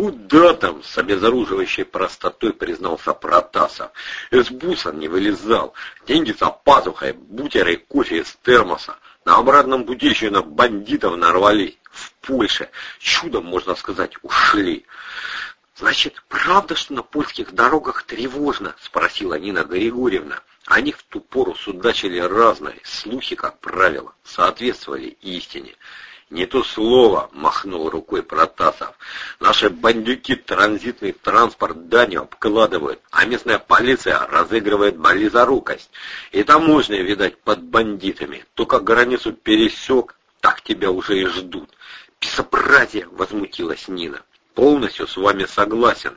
«Куда там?» — с обезоруживающей простотой признался Протасов. «Из буса не вылезал. Деньги за пазухой, бутеры и кофе из термоса. На обратном пути еще на бандитов нарвались. В Польше. Чудом, можно сказать, ушли». «Значит, правда, что на польских дорогах тревожно?» — спросила Нина Григорьевна. Они в ту пору судачили разные, слухи, как правило, соответствовали истине. «Не то слово!» — махнул рукой Протасов. «Наши бандюки транзитный транспорт данью обкладывают, а местная полиция разыгрывает близорукость. И таможня, видать, под бандитами. Только границу пересек, так тебя уже и ждут». «Безобразие!» — возмутилась Нина. «Полностью с вами согласен.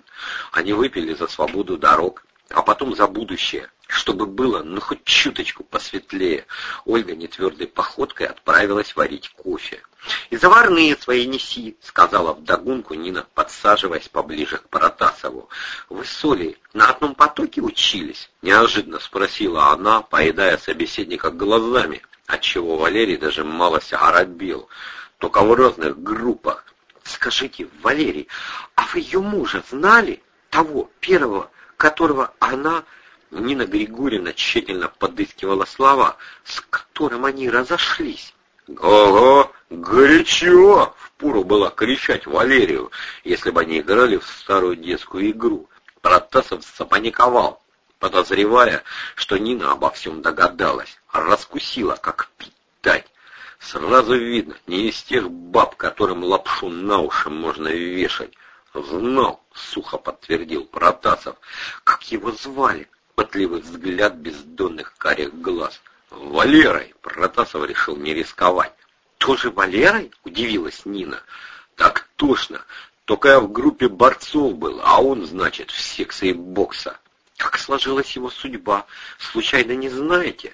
Они выпили за свободу дорог, а потом за будущее чтобы было, ну, хоть чуточку посветлее. Ольга нетвердой походкой отправилась варить кофе. «И заварные свои неси», — сказала вдогонку Нина, подсаживаясь поближе к Паратасову. «Вы с Олей на одном потоке учились?» — неожиданно спросила она, поедая собеседника глазами, отчего Валерий даже малость оробел. «Только в разных группах». «Скажите, Валерий, а вы ее мужа знали? Того, первого, которого она...» Нина Григорьевна тщательно подыскивала слова, с которым они разошлись. «Ого, горячо!» — впору было кричать Валерию, если бы они играли в старую детскую игру. Протасов запаниковал, подозревая, что Нина обо всем догадалась, раскусила, как пить дать. Сразу видно, не из тех баб, которым лапшу на уши можно вешать. «Знал», — сухо подтвердил Протасов. «Как его звали?» пытливый взгляд бездонных карих глаз. «Валерой!» — Протасов решил не рисковать. «Тоже Валерой?» — удивилась Нина. «Так точно. Только я в группе борцов был, а он, значит, в секции бокса». «Как сложилась его судьба? Случайно не знаете?»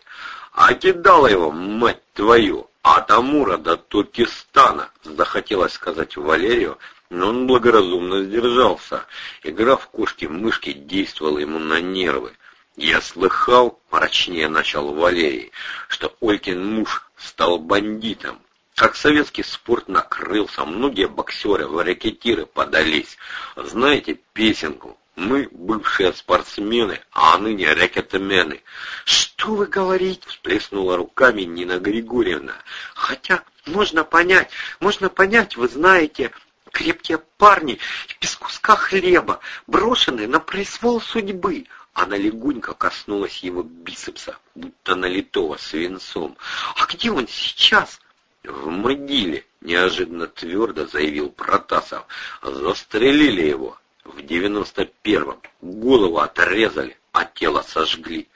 «А кидала его, мать твою, от Амура до Туркестана», — захотелось сказать Валерию, но он благоразумно сдержался. Игра в кошки-мышки действовала ему на нервы. «Я слыхал, — мрачнее начал Валерий, — что Олькин муж стал бандитом. Как советский спорт накрылся, многие боксеры в рэкетиры подались. Знаете песенку? Мы бывшие спортсмены, а ныне рэкетмены. «Что вы говорите?» — всплеснула руками Нина Григорьевна. «Хотя можно понять, можно понять, вы знаете, крепкие парни без куска хлеба, брошенные на произвол судьбы. Она легонько коснулась его бицепса, будто налитого свинцом. «А где он сейчас?» «В могиле», — неожиданно твердо заявил Протасов. «Застрелили его в девяносто первом. Голову отрезали, а тело сожгли».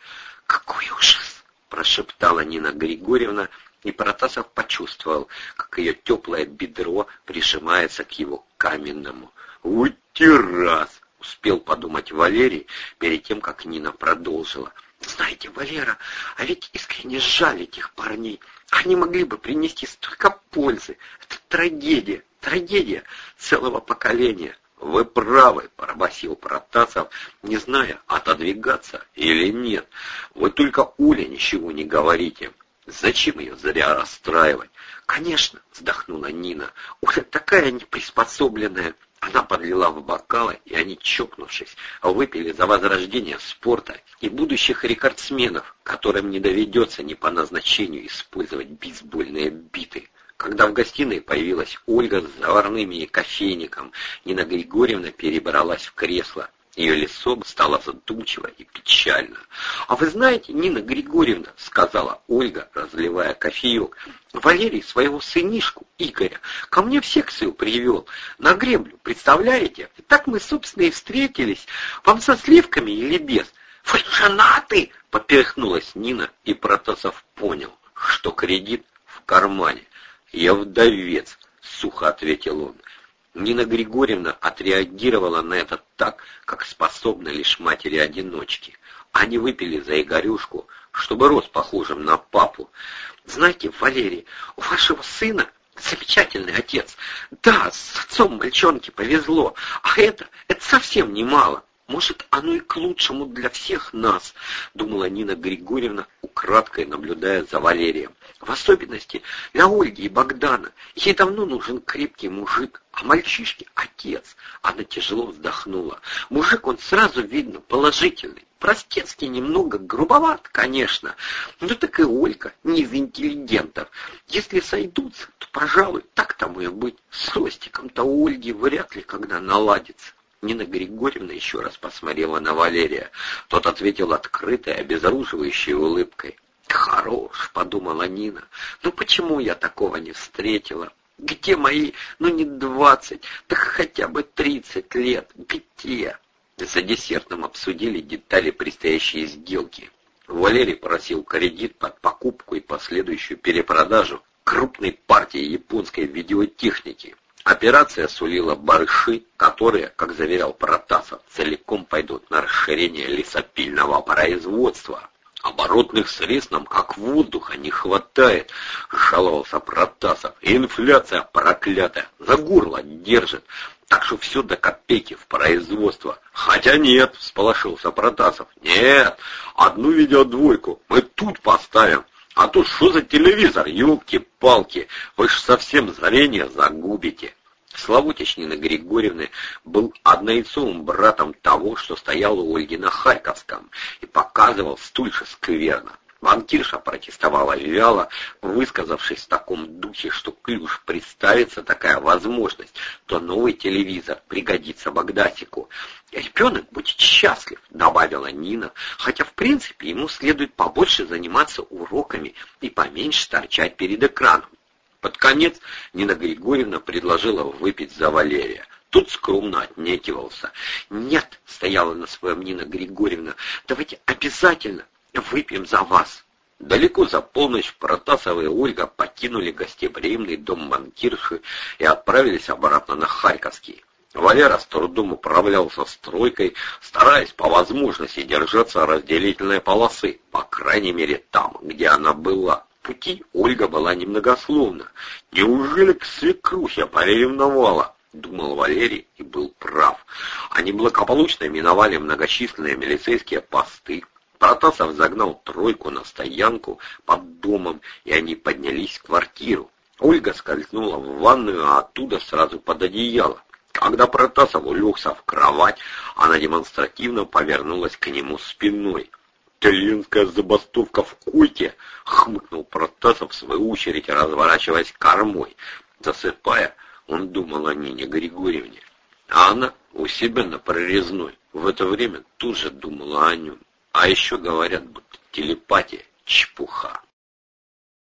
«Какой ужас!» — прошептала Нина Григорьевна, и Протасов почувствовал, как ее теплое бедро прижимается к его каменному. «Уйти раз!» успел подумать Валерий перед тем, как Нина продолжила. «Знаете, Валера, а ведь искренне жаль этих парней. Они могли бы принести столько пользы. Это трагедия, трагедия целого поколения». «Вы правы», — пробасил Протасов, не зная, отодвигаться или нет. «Вы только Уле ничего не говорите. Зачем ее зря расстраивать?» «Конечно», — вздохнула Нина, — «Уля такая неприспособленная. Она подлила в бокалы, и они, чокнувшись, выпили за возрождение спорта и будущих рекордсменов, которым не доведется ни по назначению использовать бейсбольные биты. Когда в гостиной появилась Ольга с заварными и кофейником, Нина Григорьевна перебралась в кресло. Ее лицо стало задумчиво и печально. «А вы знаете, Нина Григорьевна, — сказала Ольга, разливая кофеек, — Валерий своего сынишку, Игоря, ко мне в секцию привел, на греблю, представляете? И так мы, собственно, и встретились. Вам со сливками или без?» «Вы женаты!» — поперхнулась Нина, и Протасов понял, что кредит в кармане. «Я вдовец», — сухо ответил он. Нина Григорьевна отреагировала на это так, как способна лишь матери-одиночки. Они выпили за Игорюшку, чтобы рос похожим на папу. «Знаете, Валерий, у вашего сына замечательный отец. Да, с отцом мальчонке повезло, а это, это совсем немало. Может, оно и к лучшему для всех нас, думала Нина Григорьевна, украдкой наблюдая за Валерием. В особенности для Ольги и Богдана. Ей давно нужен крепкий мужик, а мальчишке — отец. Она тяжело вздохнула. Мужик он сразу видно положительный. Простецкий немного грубоват, конечно, но так и Ольга не из интеллигентов. Если сойдутся, то, пожалуй, так тому и быть. С Ростиком-то Ольги вряд ли когда наладится. Нина Григорьевна еще раз посмотрела на Валерия. Тот ответил открытой, обезоруживающей улыбкой. «Хорош», — подумала Нина. «Ну почему я такого не встретила? Где мои, ну не двадцать, так хотя бы тридцать лет? Где?» За десертом обсудили детали предстоящей сделки. Валерий просил кредит под покупку и последующую перепродажу крупной партии японской видеотехники. Операция сулила барыши, которые, как заверял Протасов, целиком пойдут на расширение лесопильного производства. Оборотных средств нам как воздуха не хватает, жаловался Протасов. Инфляция проклятая, за горло держит, так что все до копейки в производство. Хотя нет, всполошился Протасов. Нет, одну видеодвойку мы тут поставим. А то что за телевизор, елки-палки, вы ж совсем зрение загубите. Славутич Нины Григорьевны был однояйцовым братом того, что стоял у Ольги на Харьковском, и показывал столь же скверно. Банкирша протестовала вяло, высказавшись в таком духе, что клюш представится такая возможность, то новый телевизор пригодится Богдасику. «Ребенок будет счастлив», — добавила Нина, хотя, в принципе, ему следует побольше заниматься уроками и поменьше торчать перед экраном. Под конец Нина Григорьевна предложила выпить за Валерия. Тут скромно отнекивался. «Нет», — стояла на своем Нина Григорьевна, — «давайте обязательно выпьем за вас». Далеко за полночь Протасова и Ольга покинули гостеприимный дом банкирши и отправились обратно на Харьковский. Валера с трудом управлялся стройкой, стараясь по возможности держаться разделительной полосы, по крайней мере там, где она была пути Ольга была немногословна. Неужели к свекрухе поревновала? Думал Валерий и был прав. Они благополучно миновали многочисленные милицейские посты. Протасов загнал тройку на стоянку под домом, и они поднялись в квартиру. Ольга скользнула в ванную, а оттуда сразу под одеяло. Когда Протасов улегся в кровать, она демонстративно повернулась к нему спиной. «Итальянская забастовка в койке!» — хмыкнул Протасов, в свою очередь разворачиваясь кормой. Засыпая, он думал о Нине Григорьевне. А она у себя на прорезной в это время тут же думала о нем. А еще говорят, будто телепатия — чепуха.